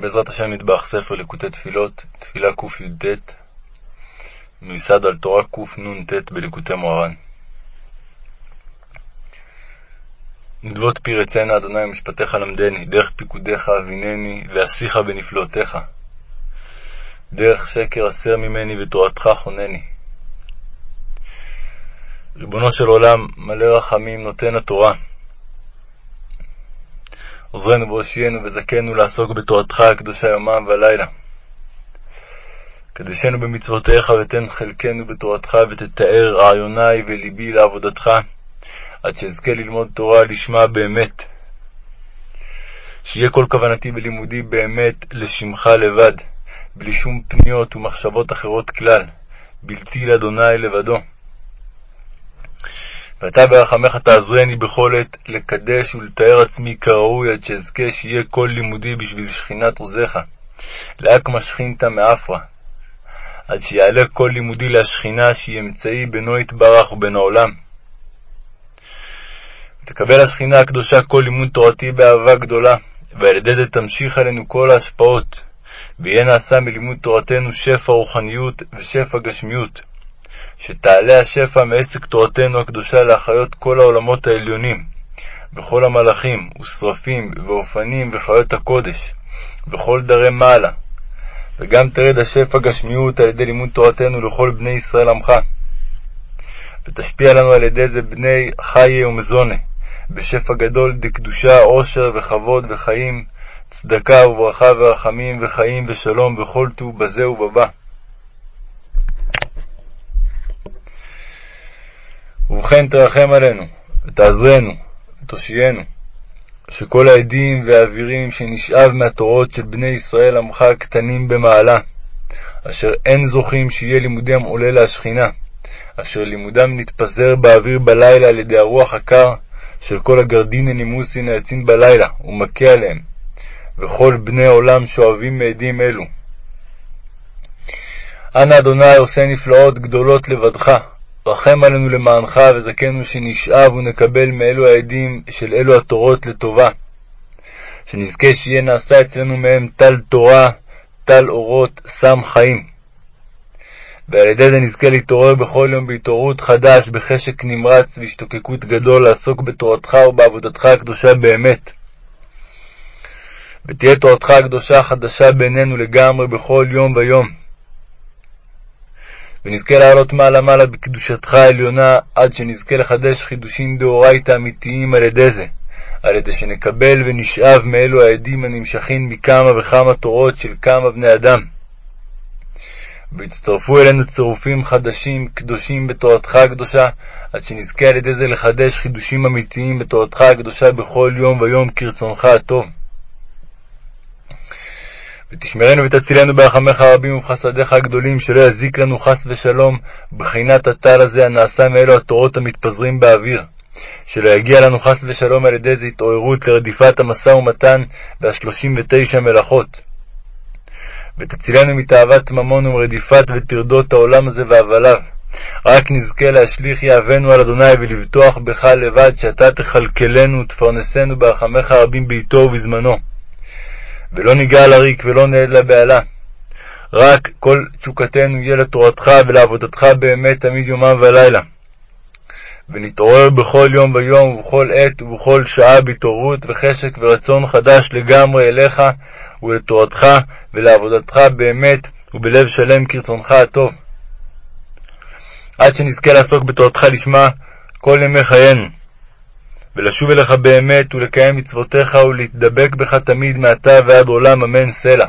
בעזרת השם נדבך ספר ליקוטי תפילות, תפילה קי"ט, מיוסד על תורה קנ"ט בליקוטי מוהר"ן. נדבות פי רצנה, אדוני משפטיך למדני, דרך פיקודיך אבינני, ועשיך בנפלאותיך. דרך שקר הסר ממני, ותורתך חונני. ריבונו של עולם, מלא רחמים, נותן התורה, עוזרנו והושיענו וזכנו לעסוק בתורתך הקדושה יומם ולילה. קדשנו במצוותיך ותן חלקנו בתורתך ותתאר רעיוני ולבי לעבודתך, עד שאזכה ללמוד תורה לשמה באמת. שיהיה כל כוונתי בלימודי באמת לשמך לבד, בלי שום פניות ומחשבות אחרות כלל, בלתי לאדוני לבדו. ואתה ברחמך תעזרני בכל עת לקדש ולתאר עצמי כראוי, עד שאזכה שיהיה כל לימודי בשביל שכינת עוזיך, לאקמה שכינתא מעפרא, עד שיעלה כל לימודי להשכינה, שהיא אמצעי בינו יתברך ובין העולם. תקבל השכינה הקדושה כל לימוד תורתי באהבה גדולה, ועל ידי זה תמשיך עלינו כל ההשפעות, ויהיה נעשה מלימוד תורתנו שפע רוחניות ושפע גשמיות. שתעלה השפע מעסק תורתנו הקדושה להחיות כל העולמות העליונים, וכל המלאכים, ושרפים, ואופנים, וחיות הקודש, וכל דרי מעלה, וגם תרד השפע גשמיות על ידי לימוד תורתנו לכל בני ישראל עמך. ותשפיע לנו על ידי זה בני חיי ומזונה, בשפע גדול דקדושה, עושר וכבוד וחיים, צדקה וברכה ורחמים וחיים ושלום וכל טוב בזה ובבא. ובכן תרחם עלינו, ותעזרנו, ותושיענו, שכל העדים והאווירים שנשאב מהתורות של בני ישראל עמך הקטנים במעלה, אשר אין זוכים שיהיה לימודם עולה להשכינה, אשר לימודם נתפזר באוויר בלילה על ידי הרוח הקר של כל הגרדין הנימוסין העצים בלילה, ומכה עליהם, וכל בני עולם שואבים מעדים אלו. אנא אדוני עושה נפלאות גדולות לבדך, רחם עלינו למענך, וזכנו שנשאב ונקבל מאלו העדים של אלו התורות לטובה. שנזכה שיהיה נעשה אצלנו מהם טל תורה, טל אורות, סם חיים. ועל ידי זה נזכה להתעורר בכל יום בהתעוררות חדש, בחשק נמרץ והשתוקקות גדול לעסוק בתורתך ובעבודתך הקדושה באמת. ותהיה תורתך הקדושה חדשה בינינו לגמרי בכל יום ויום. ונזכה לעלות מעלה-מעלה בקדושתך העליונה, עד שנזכה לחדש חידושים דאורייתא אמיתיים על ידי זה, על ידי שנקבל ונשאב מאלו העדים הנמשכים מכמה וכמה תורות של כמה בני אדם. והצטרפו אלינו צירופים חדשים, קדושים בתורתך הקדושה, עד שנזכה על ידי זה לחדש חידושים אמיתיים בתורתך הקדושה בכל יום ויום כרצונך הטוב. ותשמרנו ותצילנו ברחמך הרבים ובחסדיך הגדולים, שלא יזיק לנו חס ושלום בחינת הטל הזה הנעשה מאלו התורות המתפזרים באוויר. שלא יגיע לנו חס ושלום על ידי זה התעוררות לרדיפת המשא ומתן והשלושים ותשע מלאכות. ותצילנו מתאוות ממון ומרדיפת וטרדות העולם הזה והבליו. רק נזכה להשליך יהבנו על אדוני ולבטוח בך לבד, שאתה תכלכלנו ותפרנסנו ברחמך הרבים בעתו ובזמנו. ולא ניגע לריק ולא נעד לבהלה. רק כל תשוקתנו יהיה לתורתך ולעבודתך באמת תמיד יומם ולילה. ונתעורר בכל יום ויום ובכל עת ובכל שעה בהתעוררות וחשק ורצון חדש לגמרי אליך ולתורתך ולעבודתך באמת ובלב שלם כרצונך הטוב. עד שנזכה לעסוק בתורתך לשמה כל ימי חיינו. ולשוב אליך באמת ולקיים מצוותיך ולהתדבק בך תמיד מעתה ועד עולם אמן סלע.